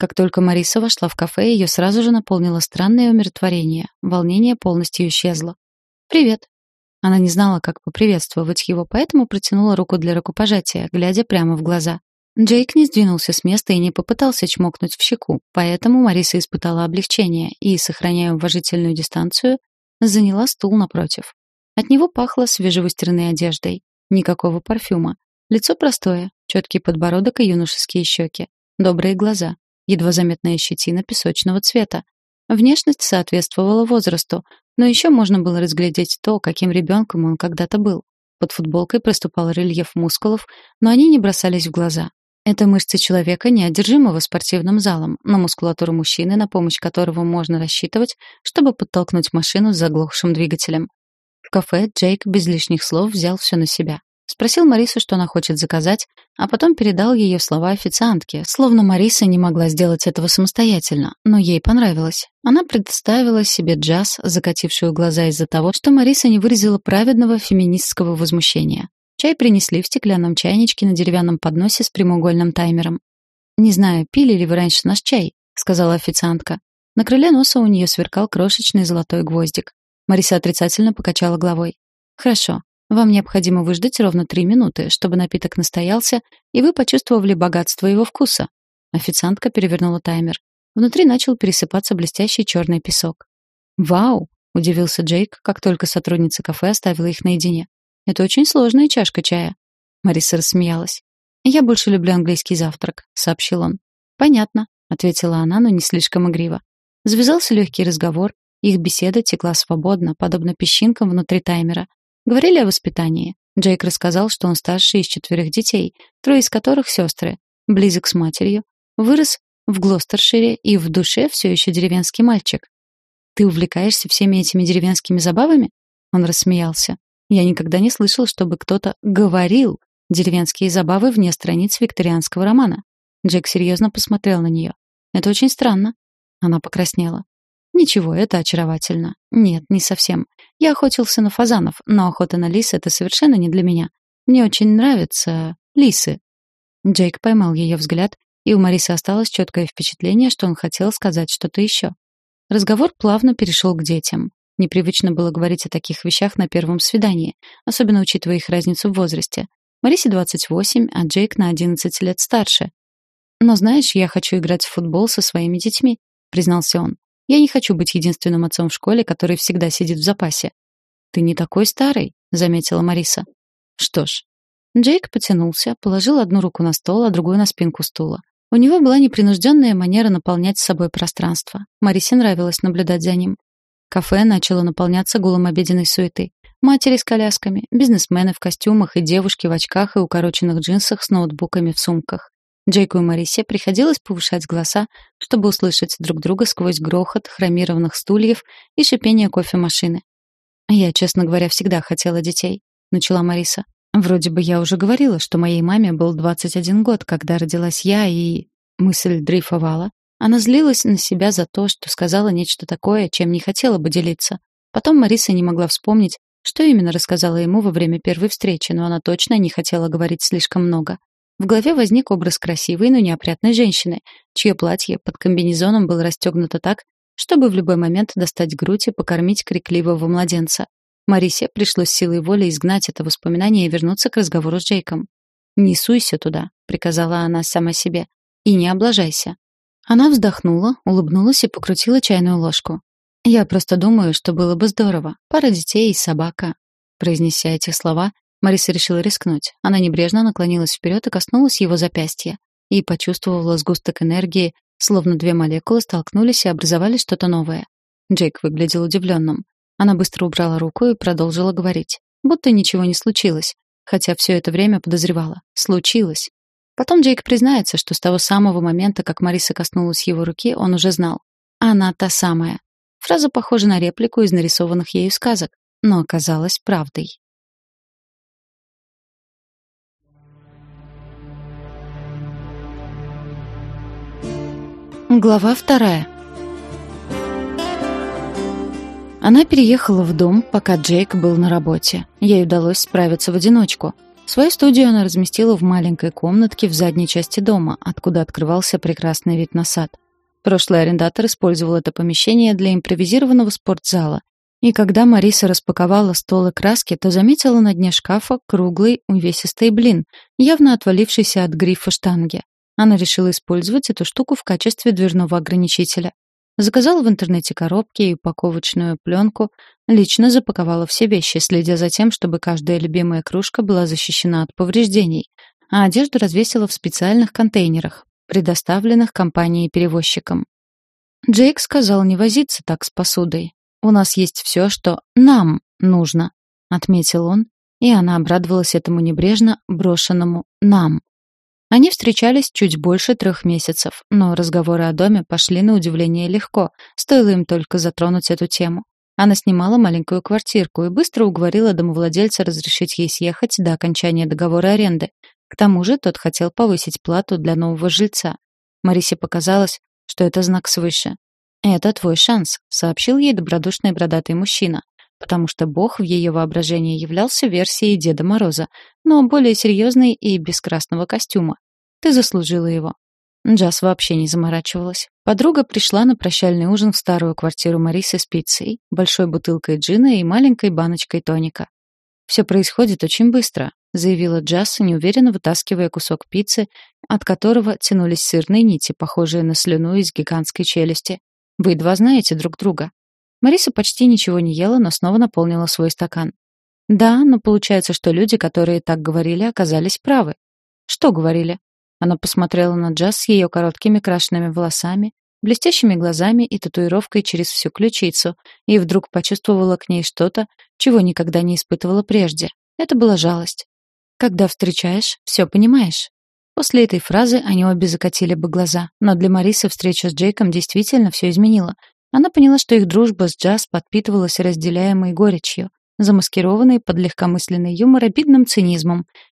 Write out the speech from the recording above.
Как только Мариса вошла в кафе, ее сразу же наполнило странное умиротворение. Волнение полностью исчезло. «Привет». Она не знала, как поприветствовать его, поэтому протянула руку для рукопожатия, глядя прямо в глаза. Джейк не сдвинулся с места и не попытался чмокнуть в щеку, поэтому Мариса испытала облегчение и, сохраняя уважительную дистанцию, заняла стул напротив. От него пахло свежевыстиранной одеждой. Никакого парфюма. Лицо простое, четкий подбородок и юношеские щеки. Добрые глаза, едва заметная щетина песочного цвета. Внешность соответствовала возрасту, но еще можно было разглядеть то, каким ребенком он когда-то был. Под футболкой проступал рельеф мускулов, но они не бросались в глаза. Это мышцы человека, неодержимого спортивным залом, на мускулатуру мужчины, на помощь которого можно рассчитывать, чтобы подтолкнуть машину с заглохшим двигателем. В кафе Джейк без лишних слов взял все на себя. Спросил Марису, что она хочет заказать, а потом передал ее слова официантке, словно Мариса не могла сделать этого самостоятельно, но ей понравилось. Она представила себе джаз, закатившую глаза из-за того, что Мариса не выразила праведного феминистского возмущения. Чай принесли в стеклянном чайничке на деревянном подносе с прямоугольным таймером. «Не знаю, пили ли вы раньше наш чай», — сказала официантка. На крыле носа у нее сверкал крошечный золотой гвоздик. Мариса отрицательно покачала головой. «Хорошо. Вам необходимо выждать ровно три минуты, чтобы напиток настоялся, и вы почувствовали богатство его вкуса». Официантка перевернула таймер. Внутри начал пересыпаться блестящий черный песок. «Вау!» — удивился Джейк, как только сотрудница кафе оставила их наедине. Это очень сложная чашка чая. Мариса рассмеялась. Я больше люблю английский завтрак, сообщил он. Понятно, ответила она, но не слишком игриво. Завязался легкий разговор, их беседа текла свободно, подобно песчинкам внутри таймера. Говорили о воспитании. Джейк рассказал, что он старший из четверых детей, трое из которых сестры, близок с матерью, вырос в Глостершире и в душе все еще деревенский мальчик. Ты увлекаешься всеми этими деревенскими забавами? Он рассмеялся. Я никогда не слышал, чтобы кто-то говорил деревенские забавы вне страниц викторианского романа. Джек серьезно посмотрел на нее. Это очень странно. Она покраснела. Ничего, это очаровательно. Нет, не совсем. Я охотился на фазанов, но охота на лис — это совершенно не для меня. Мне очень нравятся лисы. Джейк поймал ее взгляд, и у Марисы осталось четкое впечатление, что он хотел сказать что-то еще. Разговор плавно перешел к детям. Непривычно было говорить о таких вещах на первом свидании, особенно учитывая их разницу в возрасте. Марисе 28, а Джейк на 11 лет старше. «Но знаешь, я хочу играть в футбол со своими детьми», — признался он. «Я не хочу быть единственным отцом в школе, который всегда сидит в запасе». «Ты не такой старый», — заметила Мариса. «Что ж». Джейк потянулся, положил одну руку на стол, а другую на спинку стула. У него была непринужденная манера наполнять собой пространство. Марисе нравилось наблюдать за ним. Кафе начало наполняться гулом обеденной суеты. Матери с колясками, бизнесмены в костюмах и девушки в очках и укороченных джинсах с ноутбуками в сумках. Джейку и Марисе приходилось повышать голоса, чтобы услышать друг друга сквозь грохот хромированных стульев и шипение кофемашины. «Я, честно говоря, всегда хотела детей», — начала Мариса. «Вроде бы я уже говорила, что моей маме был 21 год, когда родилась я, и...» Мысль дрейфовала, она злилась на себя за то, что сказала нечто такое, чем не хотела бы делиться. Потом Мариса не могла вспомнить, что именно рассказала ему во время первой встречи, но она точно не хотела говорить слишком много. В голове возник образ красивой, но неопрятной женщины, чье платье под комбинезоном было расстегнуто так, чтобы в любой момент достать грудь и покормить крикливого младенца. Марисе пришлось силой воли изгнать это воспоминание и вернуться к разговору с Джейком. «Не суйся туда», — приказала она сама себе, — «и не облажайся. Она вздохнула, улыбнулась и покрутила чайную ложку. «Я просто думаю, что было бы здорово. Пара детей и собака». Произнеся эти слова, Мариса решила рискнуть. Она небрежно наклонилась вперед и коснулась его запястья. И почувствовала сгусток энергии, словно две молекулы столкнулись и образовали что-то новое. Джейк выглядел удивленным. Она быстро убрала руку и продолжила говорить. Будто ничего не случилось. Хотя все это время подозревала. Случилось. Потом Джейк признается, что с того самого момента, как Мариса коснулась его руки, он уже знал. Она та самая. Фраза похожа на реплику из нарисованных ею сказок, но оказалась правдой. Глава вторая. Она переехала в дом, пока Джейк был на работе. Ей удалось справиться в одиночку. Свою студию она разместила в маленькой комнатке в задней части дома, откуда открывался прекрасный вид на сад. Прошлый арендатор использовал это помещение для импровизированного спортзала. И когда Мариса распаковала стол и краски, то заметила на дне шкафа круглый увесистый блин, явно отвалившийся от грифа штанги. Она решила использовать эту штуку в качестве дверного ограничителя. Заказала в интернете коробки и упаковочную пленку, лично запаковала все вещи, следя за тем, чтобы каждая любимая кружка была защищена от повреждений, а одежду развесила в специальных контейнерах, предоставленных компанией-перевозчиком. Джейк сказал не возиться так с посудой. «У нас есть все, что нам нужно», — отметил он, и она обрадовалась этому небрежно брошенному «нам». Они встречались чуть больше трех месяцев, но разговоры о доме пошли на удивление легко, стоило им только затронуть эту тему. Она снимала маленькую квартирку и быстро уговорила домовладельца разрешить ей съехать до окончания договора аренды. К тому же тот хотел повысить плату для нового жильца. Марисе показалось, что это знак свыше. «Это твой шанс», — сообщил ей добродушный бородатый мужчина, потому что бог в ее воображении являлся версией Деда Мороза, но более серьезный и без красного костюма. Ты заслужила его. Джаз вообще не заморачивалась. Подруга пришла на прощальный ужин в старую квартиру Марисы с пиццей, большой бутылкой джина и маленькой баночкой тоника. «Все происходит очень быстро», — заявила Джаз, неуверенно вытаскивая кусок пиццы, от которого тянулись сырные нити, похожие на слюну из гигантской челюсти. «Вы два знаете друг друга». Мариса почти ничего не ела, но снова наполнила свой стакан. «Да, но получается, что люди, которые так говорили, оказались правы». «Что говорили?» Она посмотрела на Джаз с ее короткими крашенными волосами, блестящими глазами и татуировкой через всю ключицу, и вдруг почувствовала к ней что-то, чего никогда не испытывала прежде. Это была жалость. «Когда встречаешь, все понимаешь». После этой фразы они обе закатили бы глаза, но для Марисы встреча с Джейком действительно все изменила. Она поняла, что их дружба с Джаз подпитывалась разделяемой горечью, замаскированной под легкомысленный юмор обидным цинизмом,